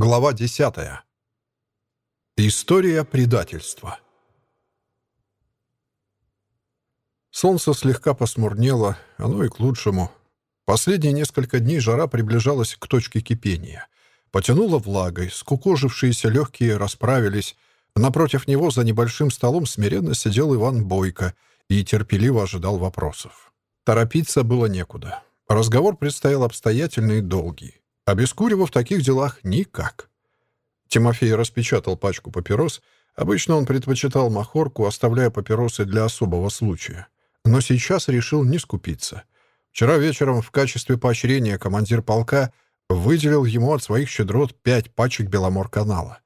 Глава 10. История предательства. Солнце слегка посмурнело, оно и к лучшему. Последние несколько дней жара приближалась к точке кипения. Потянуло влагой, скукожившиеся легкие расправились. Напротив него за небольшим столом смиренно сидел Иван Бойко и терпеливо ожидал вопросов. Торопиться было некуда. Разговор предстоял обстоятельный и долгий. А без курева в таких делах никак. Тимофей распечатал пачку папирос. Обычно он предпочитал махорку, оставляя папиросы для особого случая. Но сейчас решил не скупиться. Вчера вечером в качестве поощрения командир полка выделил ему от своих щедрот пять пачек Беломор-канала.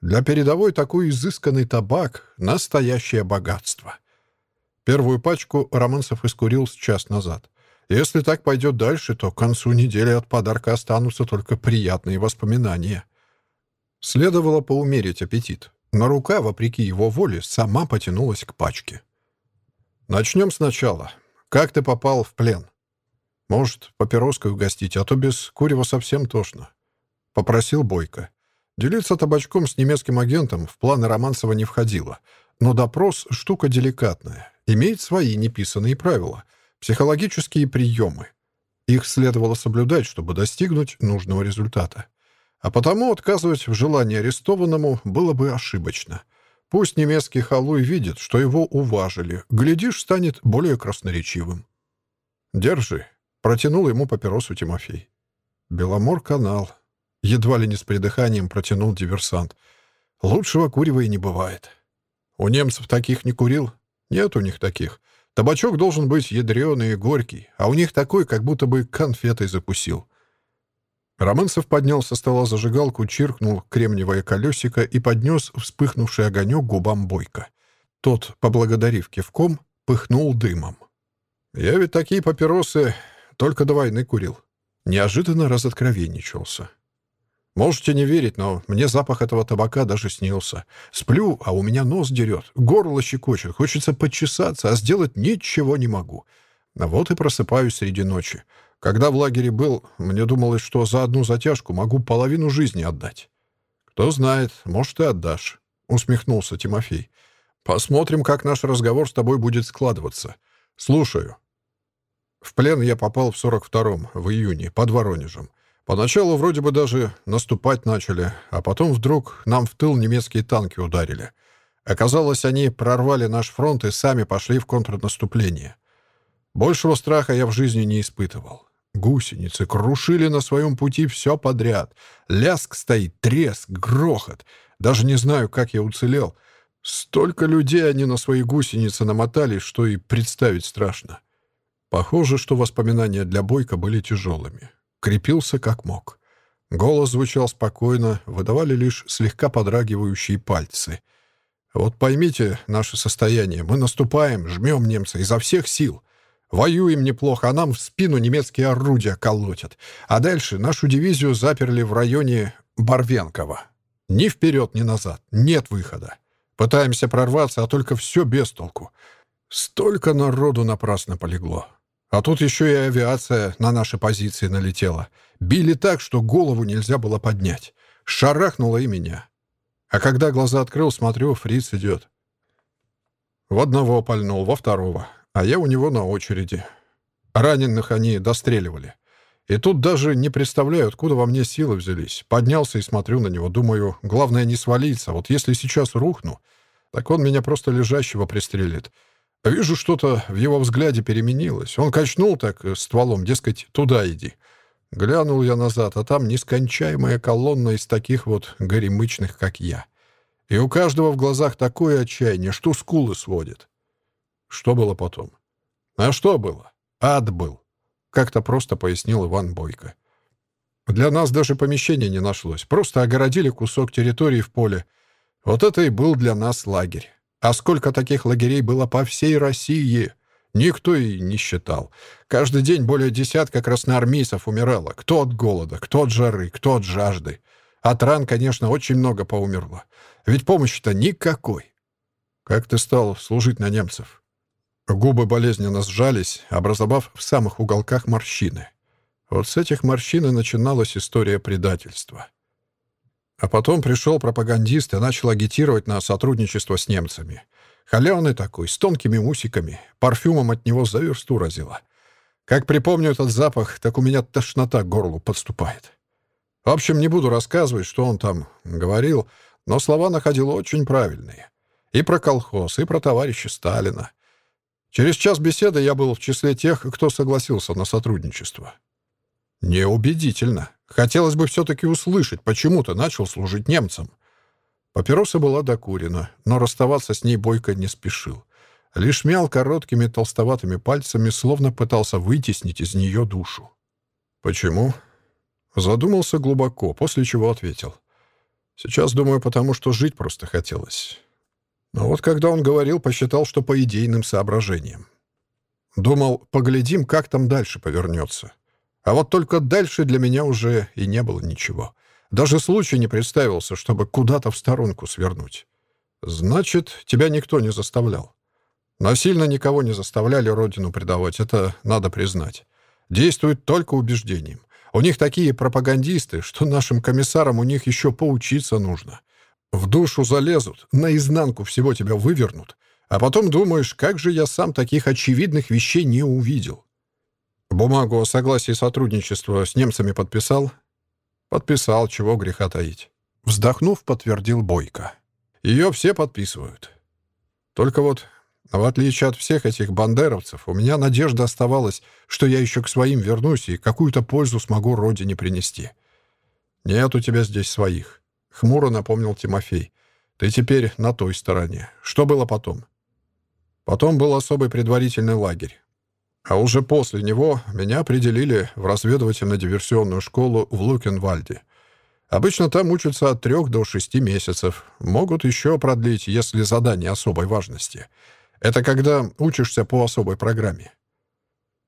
Для передовой такой изысканный табак — настоящее богатство. Первую пачку Романцев искурил с час назад — если так пойдет дальше, то к концу недели от подарка останутся только приятные воспоминания. Следовало поумерить аппетит, но рука, вопреки его воле, сама потянулась к пачке. «Начнем сначала. Как ты попал в плен?» «Может, папироской угостить, а то без курева совсем тошно», — попросил Бойко. Делиться табачком с немецким агентом в планы Романцева не входило, но допрос — штука деликатная, имеет свои неписанные правила — Психологические приемы. Их следовало соблюдать, чтобы достигнуть нужного результата. А потому отказывать в желании арестованному было бы ошибочно. Пусть немецкий халуй видит, что его уважили. Глядишь, станет более красноречивым. «Держи», — протянул ему папиросу Тимофей. «Беломор-канал». Едва ли не с придыханием протянул диверсант. «Лучшего курева и не бывает». «У немцев таких не курил?» «Нет у них таких. Табачок должен быть ядреный и горький, а у них такой, как будто бы конфетой закусил. Романцев поднял со стола зажигалку, чиркнул кремниевое колесико и поднес вспыхнувший огонек губам Бойко. Тот, поблагодарив кивком, пыхнул дымом. «Я ведь такие папиросы только до войны курил». Неожиданно разоткровенничался. Можете не верить, но мне запах этого табака даже снился. Сплю, а у меня нос дерет, горло щекочет, хочется подчесаться, а сделать ничего не могу. А вот и просыпаюсь среди ночи. Когда в лагере был, мне думалось, что за одну затяжку могу половину жизни отдать. «Кто знает, может, и отдашь», — усмехнулся Тимофей. «Посмотрим, как наш разговор с тобой будет складываться. Слушаю». В плен я попал в 42-м, в июне, под Воронежем. Поначалу вроде бы даже наступать начали, а потом вдруг нам в тыл немецкие танки ударили. Оказалось, они прорвали наш фронт и сами пошли в контрнаступление. Большего страха я в жизни не испытывал. Гусеницы крушили на своем пути все подряд. Ляск стоит, треск, грохот. Даже не знаю, как я уцелел. Столько людей они на свои гусеницы намотали, что и представить страшно. Похоже, что воспоминания для Бойко были тяжелыми крепился как мог. Голос звучал спокойно, выдавали лишь слегка подрагивающие пальцы. «Вот поймите наше состояние. Мы наступаем, жмем немца изо всех сил. Воюем неплохо, а нам в спину немецкие орудия колотят. А дальше нашу дивизию заперли в районе Барвенкова. Ни вперед, ни назад. Нет выхода. Пытаемся прорваться, а только все без толку. Столько народу напрасно полегло. А тут еще и авиация на наши позиции налетела. Били так, что голову нельзя было поднять. Шарахнуло и меня. А когда глаза открыл, смотрю, фриц идет. В одного пальнул, во второго. А я у него на очереди. Раненых они достреливали. И тут даже не представляю, откуда во мне силы взялись. Поднялся и смотрю на него. Думаю, главное не свалиться. Вот если сейчас рухну, так он меня просто лежащего пристрелит. Вижу, что-то в его взгляде переменилось. Он качнул так э, стволом, дескать, туда иди. Глянул я назад, а там нескончаемая колонна из таких вот горемычных, как я. И у каждого в глазах такое отчаяние, что скулы сводит. Что было потом? А что было? Ад был. Как-то просто пояснил Иван Бойко. Для нас даже помещения не нашлось. Просто огородили кусок территории в поле. Вот это и был для нас лагерь. А сколько таких лагерей было по всей России? Никто и не считал. Каждый день более десятка красноармейцев умирало. Кто от голода, кто от жары, кто от жажды. От ран, конечно, очень много поумерло. Ведь помощи-то никакой. Как ты стал служить на немцев? Губы болезненно сжались, образовав в самых уголках морщины. Вот с этих морщин и начиналась история предательства. А потом пришел пропагандист и начал агитировать на сотрудничество с немцами. Холеный такой, с тонкими усиками, парфюмом от него за версту разило. Как припомню этот запах, так у меня тошнота к горлу подступает. В общем, не буду рассказывать, что он там говорил, но слова находил очень правильные. И про колхоз, и про товарища Сталина. Через час беседы я был в числе тех, кто согласился на сотрудничество. Неубедительно. Хотелось бы все-таки услышать, почему ты начал служить немцам. Папироса была докурена, но расставаться с ней Бойко не спешил. Лишь мял короткими толстоватыми пальцами, словно пытался вытеснить из нее душу. «Почему?» Задумался глубоко, после чего ответил. «Сейчас думаю, потому что жить просто хотелось. Но вот когда он говорил, посчитал, что по идейным соображениям. Думал, поглядим, как там дальше повернется. А вот только дальше для меня уже и не было ничего. Даже случай не представился, чтобы куда-то в сторонку свернуть. Значит, тебя никто не заставлял. Насильно никого не заставляли родину предавать, это надо признать. Действует только убеждением. У них такие пропагандисты, что нашим комиссарам у них еще поучиться нужно. В душу залезут, наизнанку всего тебя вывернут, а потом думаешь, как же я сам таких очевидных вещей не увидел. Бумагу о согласии сотрудничества с немцами подписал? Подписал, чего греха таить. Вздохнув, подтвердил Бойко. Ее все подписывают. Только вот, в отличие от всех этих бандеровцев, у меня надежда оставалась, что я еще к своим вернусь и какую-то пользу смогу родине принести. Нет у тебя здесь своих. Хмуро напомнил Тимофей. Ты теперь на той стороне. Что было потом? Потом был особый предварительный лагерь. А уже после него меня определили в разведывательно-диверсионную школу в Лукенвальде. Обычно там учатся от трех до шести месяцев. Могут еще продлить, если задание особой важности. Это когда учишься по особой программе.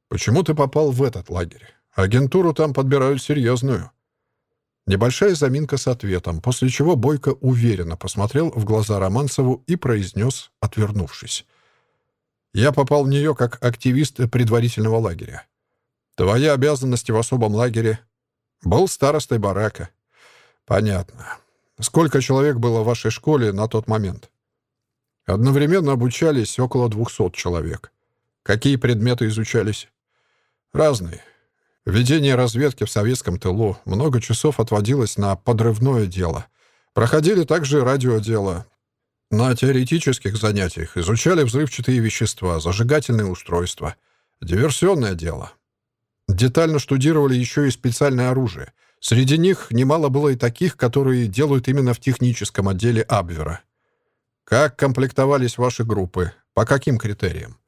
Почему ты попал в этот лагерь? Агентуру там подбирают серьезную. Небольшая заминка с ответом, после чего Бойко уверенно посмотрел в глаза Романцеву и произнес, отвернувшись. Я попал в нее как активист предварительного лагеря. Твоя обязанность в особом лагере был старостой барака. Понятно. Сколько человек было в вашей школе на тот момент? Одновременно обучались около 200 человек. Какие предметы изучались? Разные. Ведение разведки в советском тылу много часов отводилось на подрывное дело. Проходили также радиодело, на теоретических занятиях изучали взрывчатые вещества, зажигательные устройства. Диверсионное дело. Детально штудировали еще и специальное оружие. Среди них немало было и таких, которые делают именно в техническом отделе Абвера. Как комплектовались ваши группы? По каким критериям?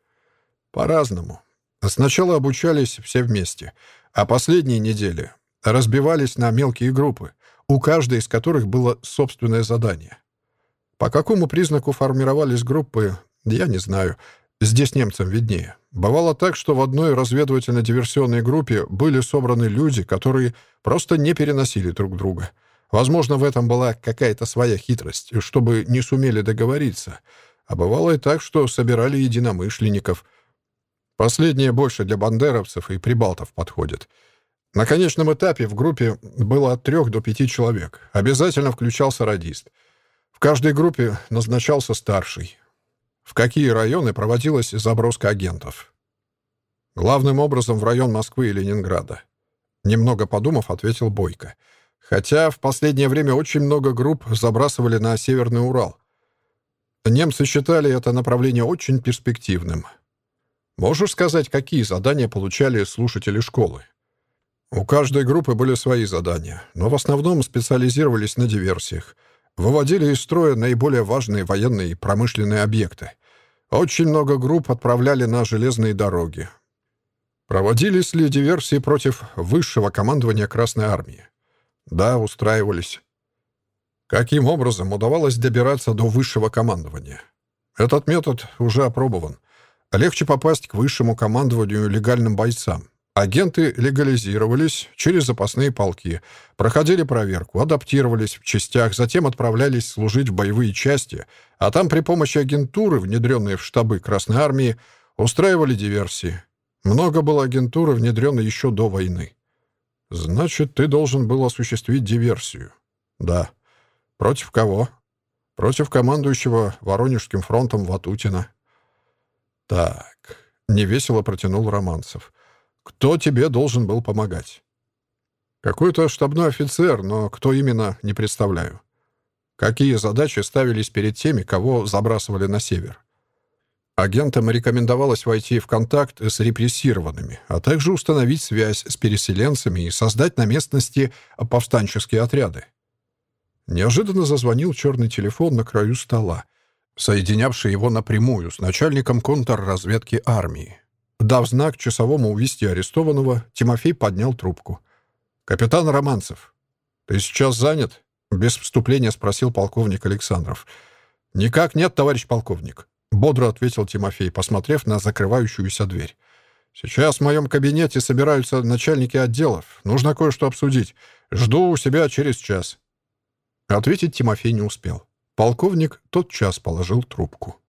По-разному. Сначала обучались все вместе, а последние недели разбивались на мелкие группы, у каждой из которых было собственное задание. По какому признаку формировались группы, я не знаю. Здесь немцам виднее. Бывало так, что в одной разведывательно-диверсионной группе были собраны люди, которые просто не переносили друг друга. Возможно, в этом была какая-то своя хитрость, чтобы не сумели договориться. А бывало и так, что собирали единомышленников. Последнее больше для бандеровцев и прибалтов подходит. На конечном этапе в группе было от трех до пяти человек. Обязательно включался радист — каждой группе назначался старший. В какие районы проводилась заброска агентов? Главным образом в район Москвы и Ленинграда. Немного подумав, ответил Бойко. Хотя в последнее время очень много групп забрасывали на Северный Урал. Немцы считали это направление очень перспективным. Можешь сказать, какие задания получали слушатели школы? У каждой группы были свои задания, но в основном специализировались на диверсиях — выводили из строя наиболее важные военные и промышленные объекты. Очень много групп отправляли на железные дороги. Проводились ли диверсии против высшего командования Красной Армии? Да, устраивались. Каким образом удавалось добираться до высшего командования? Этот метод уже опробован. Легче попасть к высшему командованию легальным бойцам. Агенты легализировались через запасные полки, проходили проверку, адаптировались в частях, затем отправлялись служить в боевые части, а там при помощи агентуры, внедренной в штабы Красной Армии, устраивали диверсии. Много было агентуры, внедренной еще до войны. Значит, ты должен был осуществить диверсию. Да. «Против кого?» «Против командующего Воронежским фронтом Ватутина». «Так», — невесело протянул Романцев. «Кто тебе должен был помогать?» «Какой-то штабной офицер, но кто именно, не представляю». «Какие задачи ставились перед теми, кого забрасывали на север?» Агентам рекомендовалось войти в контакт с репрессированными, а также установить связь с переселенцами и создать на местности повстанческие отряды. Неожиданно зазвонил черный телефон на краю стола, соединявший его напрямую с начальником контрразведки армии. Дав знак часовому увести арестованного, Тимофей поднял трубку. «Капитан Романцев, ты сейчас занят?» Без вступления спросил полковник Александров. «Никак нет, товарищ полковник», Бодро ответил Тимофей, посмотрев на закрывающуюся дверь. «Сейчас в моем кабинете собираются начальники отделов. Нужно кое-что обсудить. Жду у себя через час». Ответить Тимофей не успел. Полковник тот час положил трубку.